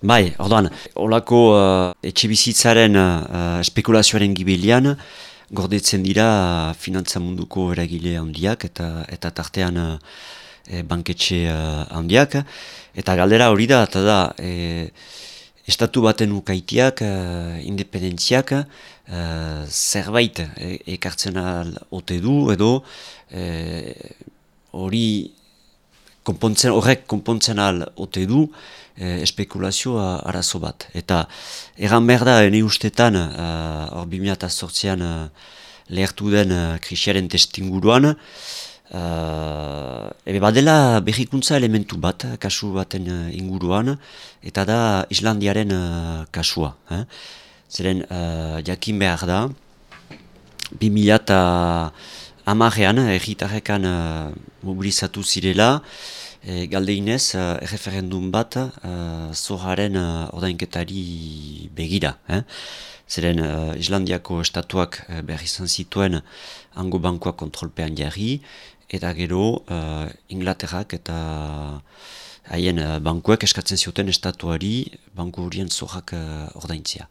Bai, orduan, olako uh, etxe bizitzaren uh, spekulazioaren gibilian, gordetzen dira finantza munduko eragile handiak eta eta tartean uh, banketxe uh, handiak. Eta galdera hori da, eta da, e, estatu baten ukaitiak, uh, independentziak, uh, zerbait e, ekartzen al ote du, edo hori konpontzen, horrek konpontzen al ote du, e, espekulazioa arazo bat. Eta egan behar da, ene ustetan, eh, hor uh, 2008an uh, lehertu den uh, krisiaren testinguruan, uh, ebe badela berrikuntza elementu bat, kasu baten inguruan, eta da Islandiaren uh, kasua. Eh? Zeren, uh, jakin behar da, 2000 eta amarean, erritarrekan uh, mobilizatu zirela, e, galdeinez uh, erreferendum bat uh, zorraren uh, ordainketari begira. Eh? Zeren Islandiako estatuak uh, behar izan zituen hango bankoak kontrolpean jarri, eta gero uh, Inglaterrak eta haien uh, bankuak eskatzen zioten estatuari banku horien zorrak uh, ordaintzia.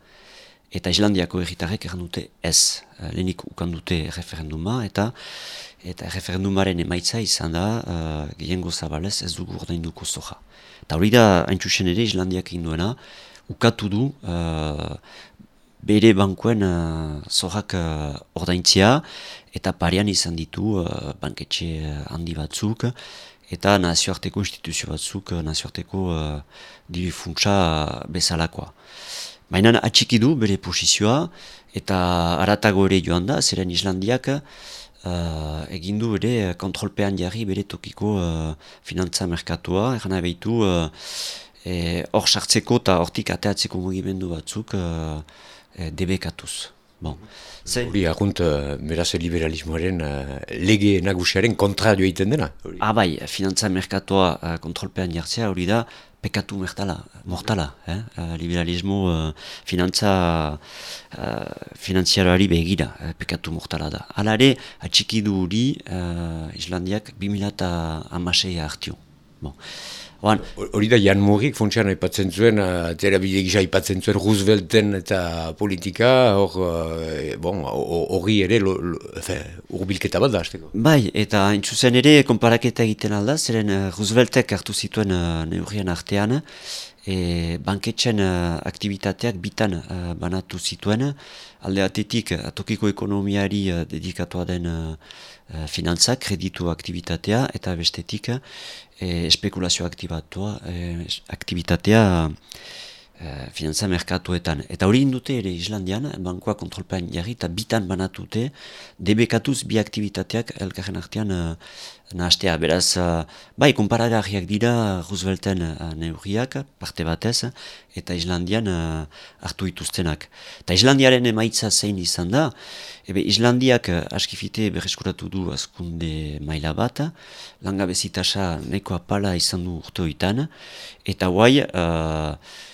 Eta Islandiako erritarrek erran dute ez, lehenik ukan dute referenduma, eta eta referendumaren emaitza izan da uh, gehiengo zabalez ez dugu ordainduko zoja. Eta hori da, hain ere, Islandiak egin duena, ukatu du uh, bere bankuen uh, zojak uh, ordaintzia, eta parean izan ditu uh, banketxe handi batzuk, eta nazioarteko instituzio batzuk, nazioarteko uh, difuntza bezalakoa. Baina atxiki du bere posizioa, eta aratago ere joan da, zeren Islandiak, uh, egin du ere kontrolpean jarri bere tokiko uh, finantza merkatua, eran behitu hor uh, sartzeko eta hortik ateatzeko mugimendu batzuk uh, debekatuz. Bon. Hori agunt, beraz liberalismoaren lege nagusiaren kontra egiten dena? Ah bai, finantza merkatoa uh, kontrolpean jartzea hori da, pekatu mertala, mortala, eh? Uh, liberalismo uh, finantza uh, finantziaroari begira, uh, pekatu mortala da. Hala ere, hori uh, Islandiak 2006 hartio. Bon. Hori da Jan Murik funtsian aipatzen zuen, uh, tera bide gisa aipatzen zuen Roosevelten eta politika, hor, uh, bon, hori ere urbilketa bat da, azteko. Bai, eta entzuzen ere, konparaketa egiten alda, zeren uh, Rooseveltek hartu zituen neurrian artean, e, banketxen uh, aktivitateak bitan uh, banatu zituen, alde atetik atokiko ekonomiari uh, dedikatua den uh, finantza, kreditu aktivitatea, eta bestetik e, espekulazio aktibatua, e, aktivitatea e, finantza merkatuetan. Eta hori indute ere Islandian, bankua kontrolpean jarri eta bitan banatute, debekatuz bi aktivitateak elkarren artean e, nahastea. Beraz, e, bai, konparagarriak dira Roosevelten uh, neurriak, parte batez, eta Islandian uh, hartu ituztenak. Eta Islandiaren emaitza zein izan da, ebe Islandiak uh, askifite berreskuratu du azkunde maila bat, langabezitasa neko apala izan du urteoitan, eta guai, uh,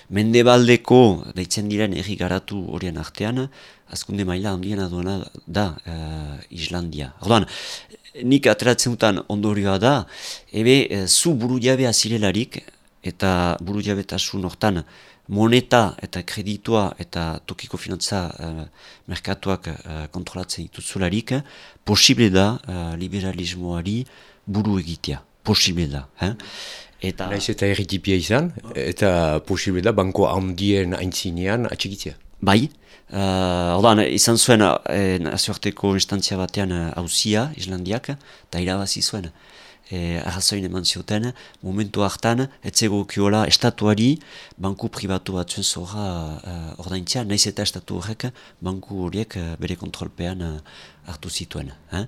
mendebaldeko daitzen diren erri garatu horien artean, azkunde maila handiena duena da uh, Islandia. Orduan, nik ateratzen dutan ondorioa da, ebe uh, zu buru jabea zirelarik, eta buru jabetasun hortan moneta eta kreditua eta tokiko finantza uh, merkatuak uh, kontrolatzen dituzularik, posible da uh, liberalismoari buru egitea. Posible da. Eh? Eta... Naiz eta erritipia izan, eta posible da banko handien aintzinean atxikitzea. Bai, uh, ordan, izan zuen eh, nazioarteko instantzia batean hauzia, uh, Islandiak, eta irabazi zuen. E, arrazoin eman zioten, momentu hartan, etzego kiola estatuari banku pribatu batzuen zorra uh, ordaintzea, naiz eta estatu horrek banku horiek uh, bere kontrolpean uh, hartu zituen. Eh?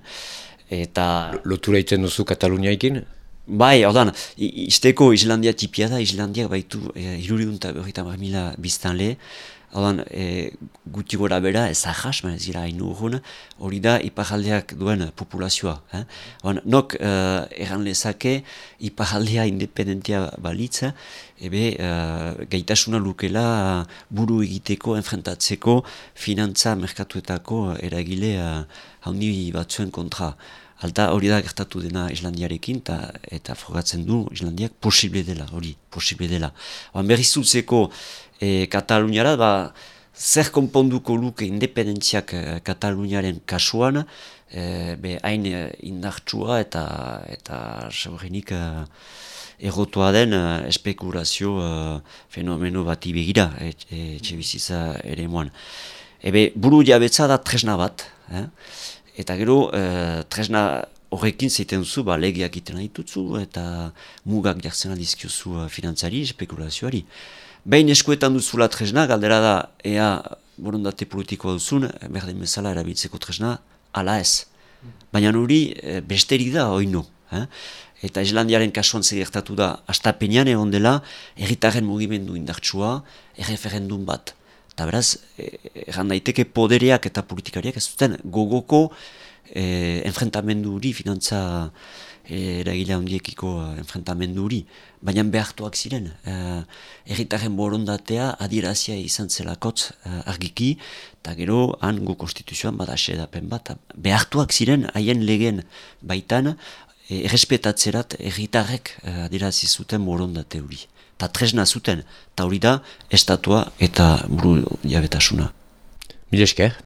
Eta... Lotura iten duzu Kataluniaikin? Bai, ordan, izteko Islandia tipia da, Islandiak baitu e, iruriunta berrita mila biztan le, ordan, e, guti gora bera, ez ahas, ez zira hainu hori da iparaldeak duen populazioa. Eh? Ordan, nok e, erran lezake iparaldea independentia balitza, ebe e, gaitasuna lukela buru egiteko, enfrentatzeko, finantza merkatuetako eragile handi batzuen kontra. Alta hori da gertatu dena Islandiarekin ta, eta frogatzen du Islandiak posible dela, hori, posible dela. Oan berriz zutzeko e, Kataluniara, ba, zer konponduko luke independentziak e, Kataluniaren kasuan, e, be hain indartsua eta eta saurenik e, egotua den espekulazio e, fenomeno bat ibegira etxe e, bizitza ere moan. Ebe, buru jabetza da tresna bat, eh? Eta gero e, tresna horrekin zeiten duzu, ba, legiak iten dituzu eta mugak jartzen aldizkiozu uh, finantzari, espekulazioari. Behin eskuetan duzula tresna, galdera da, ea borondate politikoa duzun, berdin bezala erabiltzeko tresna, ala ez. Baina hori e, besterik da, oino. Eh? Eta Islandiaren kasuan zegertatu da, astapenean egon dela, erritaren mugimendu indartsua, erreferendum bat. Eta beraz, erran daiteke podereak eta politikariak ez zuten gogoko e, enfrentamendu hori, finantza e, eragile handiekiko enfrentamendu hori, baina behartuak ziren. E, erritaren borondatea adirazia izan zelakotz e, argiki, eta gero han gu konstituzioan bada sedapen bat. Behartuak ziren haien legen baitan, e, errespetatzerat erritarrek e, adirazi zuten borondate hori eta tresna zuten, eta hori da, estatua eta buru jabetasuna. Mil esker.